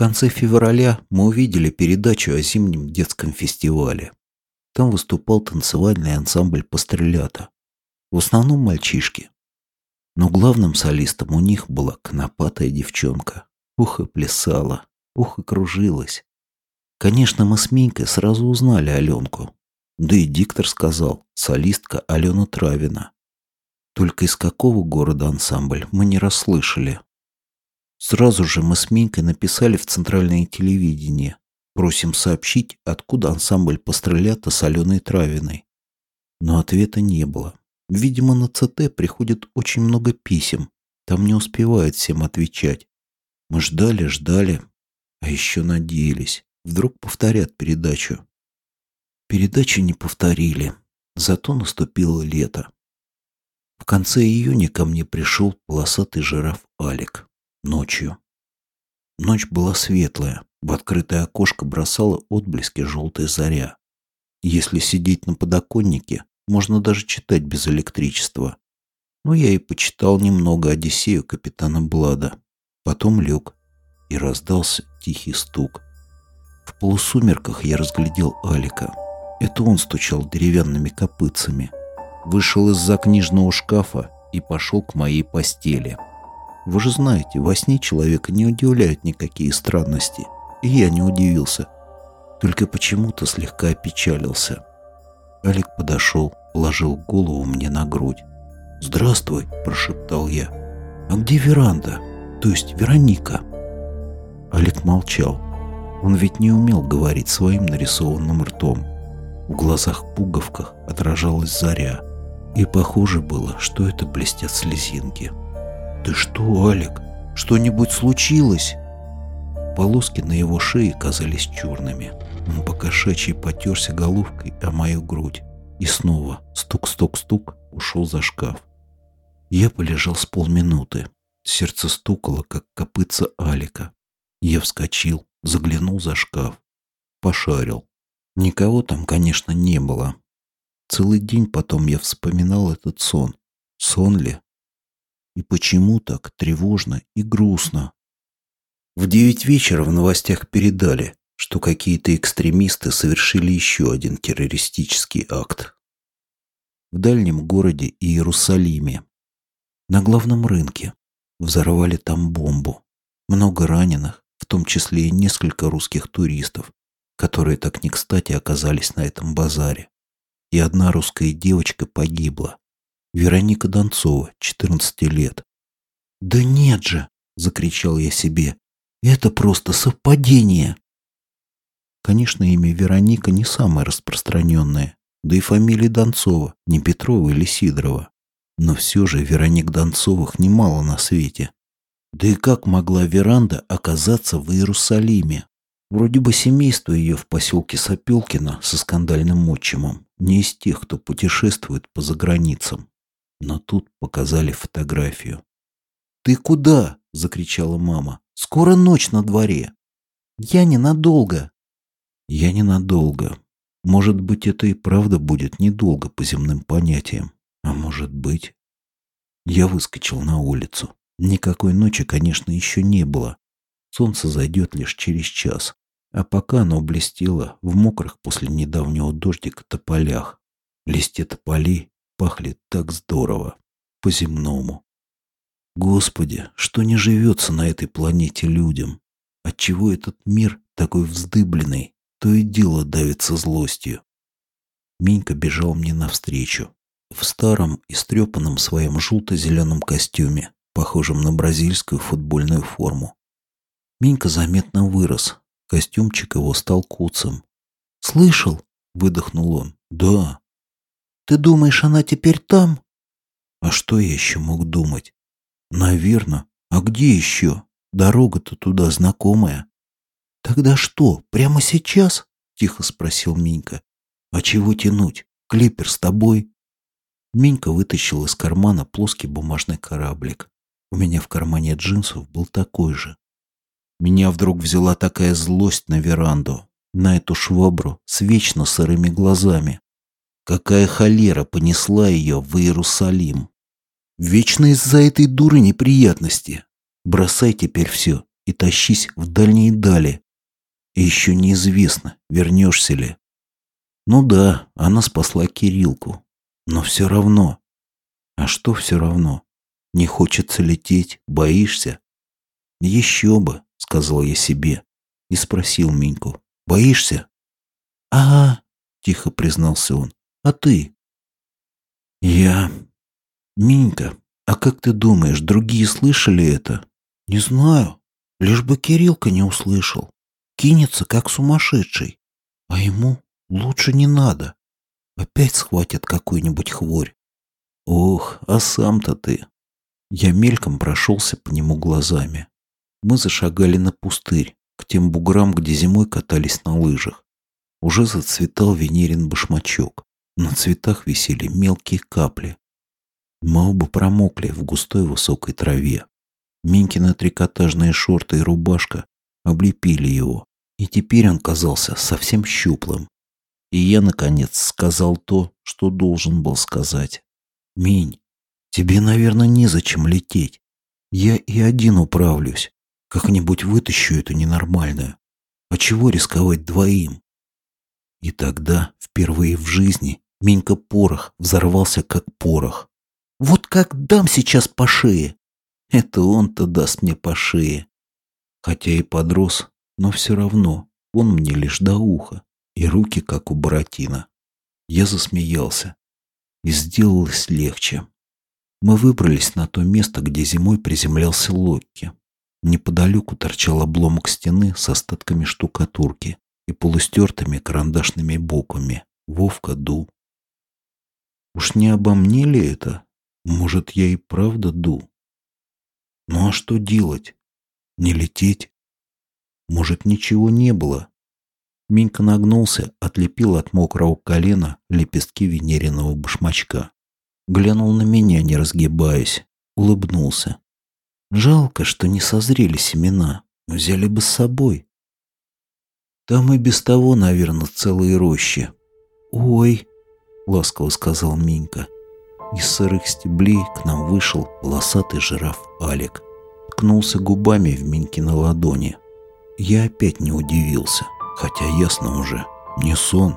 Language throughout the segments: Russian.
конце февраля мы увидели передачу о зимнем детском фестивале. Там выступал танцевальный ансамбль «Пострелята». В основном мальчишки. Но главным солистом у них была конопатая девчонка. Ух и плясала, ух и кружилась. Конечно, мы с Минькой сразу узнали Аленку. Да и диктор сказал, солистка Алена Травина. Только из какого города ансамбль мы не расслышали. Сразу же мы с Минькой написали в центральное телевидение. Просим сообщить, откуда ансамбль пострелята с Аленой Травиной. Но ответа не было. Видимо, на ЦТ приходит очень много писем. Там не успевают всем отвечать. Мы ждали, ждали, а еще надеялись. Вдруг повторят передачу. Передачу не повторили. Зато наступило лето. В конце июня ко мне пришел полосатый жираф Алик. Ночью. Ночь была светлая. В открытое окошко бросала отблески желтая заря. Если сидеть на подоконнике, можно даже читать без электричества. Но я и почитал немного Одиссею капитана Блада. Потом лег, и раздался тихий стук. В полусумерках я разглядел Алика. Это он стучал деревянными копытцами. Вышел из-за книжного шкафа и пошел к моей постели. Вы же знаете, во сне человека не удивляют никакие странности. И я не удивился. Только почему-то слегка опечалился. Алик подошел, положил голову мне на грудь. «Здравствуй», – прошептал я. «А где веранда? То есть Вероника?» Алик молчал. Он ведь не умел говорить своим нарисованным ртом. В глазах-пуговках отражалась заря. И похоже было, что это блестят слезинки. «Ты что, Алик? Что-нибудь случилось?» Полоски на его шее казались черными. Он покошачьи потерся головкой о мою грудь. И снова стук-стук-стук ушел за шкаф. Я полежал с полминуты. Сердце стукало, как копытца Алика. Я вскочил, заглянул за шкаф. Пошарил. Никого там, конечно, не было. Целый день потом я вспоминал этот сон. Сон ли? И почему так тревожно и грустно? В девять вечера в новостях передали, что какие-то экстремисты совершили еще один террористический акт. В дальнем городе Иерусалиме. На главном рынке. Взорвали там бомбу. Много раненых, в том числе и несколько русских туристов, которые так не кстати оказались на этом базаре. И одна русская девочка погибла. Вероника Донцова, 14 лет. «Да нет же!» – закричал я себе. «Это просто совпадение!» Конечно, имя Вероника не самое распространенное, да и фамилия Донцова, не Петрова или Сидорова. Но все же Вероник Донцовых немало на свете. Да и как могла веранда оказаться в Иерусалиме? Вроде бы семейство ее в поселке Сапелкино со скандальным отчимом не из тех, кто путешествует по заграницам. Но тут показали фотографию. «Ты куда?» – закричала мама. «Скоро ночь на дворе». «Я ненадолго», я ненадолго. Может быть, это и правда будет недолго по земным понятиям. А может быть... Я выскочил на улицу. Никакой ночи, конечно, еще не было. Солнце зайдет лишь через час. А пока оно блестело в мокрых после недавнего дождика тополях. Листья тополей пахли так здорово. По-земному. Господи, что не живется на этой планете людям? Отчего этот мир такой вздыбленный, то и дело давится злостью. Минька бежал мне навстречу. В старом, истрепанном своем желто-зеленом костюме, похожем на бразильскую футбольную форму. Минька заметно вырос. Костюмчик его стал куцем. «Слышал?» — выдохнул он. «Да». «Ты думаешь, она теперь там?» «А что я еще мог думать?» «Наверно. А где еще? Дорога-то туда знакомая». «Тогда что, прямо сейчас?» — тихо спросил Минька. «А чего тянуть? Клипер с тобой?» Минька вытащил из кармана плоский бумажный кораблик. У меня в кармане джинсов был такой же. Меня вдруг взяла такая злость на веранду, на эту швабру с вечно сырыми глазами. Какая холера понесла ее в Иерусалим. Вечно из-за этой дуры неприятности. Бросай теперь все и тащись в дальние дали. И еще неизвестно, вернешься ли. Ну да, она спасла Кирилку. Но все равно. А что все равно? Не хочется лететь, боишься? Еще бы, сказал я себе и спросил Миньку. Боишься? Ага, тихо признался он. А ты? Я... Минька, а как ты думаешь, другие слышали это? Не знаю. Лишь бы Кириллка не услышал. Кинется, как сумасшедший. А ему лучше не надо. Опять схватят какую-нибудь хворь. Ох, а сам-то ты. Я мельком прошелся по нему глазами. Мы зашагали на пустырь, к тем буграм, где зимой катались на лыжах. Уже зацветал Венерин башмачок. На цветах висели мелкие капли. Мы оба промокли в густой высокой траве. Минкины трикотажные шорты и рубашка облепили его, и теперь он казался совсем щуплым. И я, наконец, сказал то, что должен был сказать. «Минь, тебе, наверное, незачем лететь. Я и один управлюсь. Как-нибудь вытащу эту ненормальную. А чего рисковать двоим?» И тогда, впервые в жизни, Минька порох взорвался как порох. «Вот как дам сейчас по шее!» Это он-то даст мне по шее. Хотя и подрос, но все равно он мне лишь до уха, и руки, как у Буратино. Я засмеялся, и сделалось легче. Мы выбрались на то место, где зимой приземлялся Локки. Неподалеку торчал обломок стены с остатками штукатурки и полустертыми карандашными буквами. Вовка ду. Уж не обо мне ли это? Может, я и правда ду? Ну а что делать? Не лететь? Может, ничего не было? Минька нагнулся, отлепил от мокрого колена лепестки венериного башмачка. Глянул на меня, не разгибаясь, улыбнулся. Жалко, что не созрели семена, взяли бы с собой. Там и без того, наверное, целые рощи. Ой, ласково сказал Минька. Из сырых стеблей к нам вышел волосатый жираф Алик. Ткнулся губами в Миньки на ладони. Я опять не удивился, хотя ясно уже, не сон.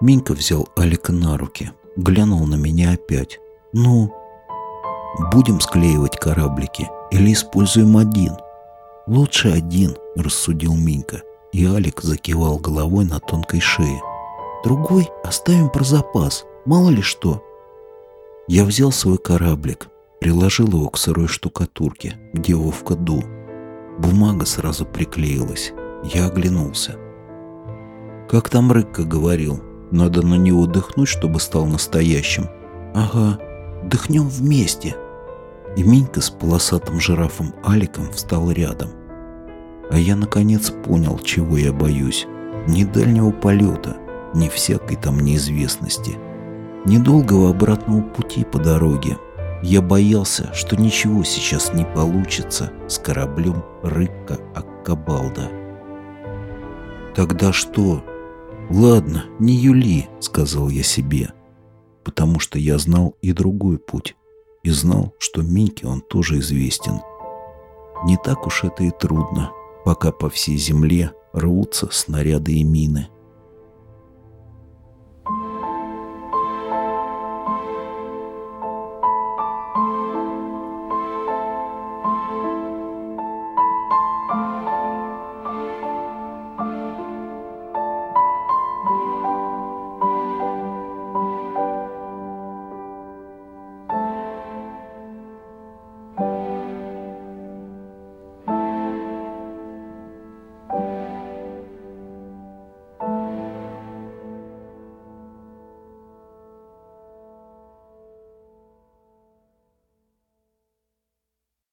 Минька взял Алика на руки, глянул на меня опять. «Ну, будем склеивать кораблики или используем один?» «Лучше один», — рассудил Минька, и Алик закивал головой на тонкой шее. «Другой оставим про запас, мало ли что». Я взял свой кораблик, приложил его к сырой штукатурке, где Вовка дул. Бумага сразу приклеилась. Я оглянулся. Как там Рыкка говорил, надо на него дыхнуть, чтобы стал настоящим. Ага, дыхнем вместе. И Минька с полосатым жирафом Аликом встал рядом. А я наконец понял, чего я боюсь. Ни дальнего полета, ни всякой там неизвестности. Недолгого обратного пути по дороге. Я боялся, что ничего сейчас не получится с кораблем Рыкка Аккабалда. «Тогда что?» «Ладно, не Юли», — сказал я себе, потому что я знал и другой путь, и знал, что Миньке он тоже известен. Не так уж это и трудно, пока по всей земле рвутся снаряды и мины.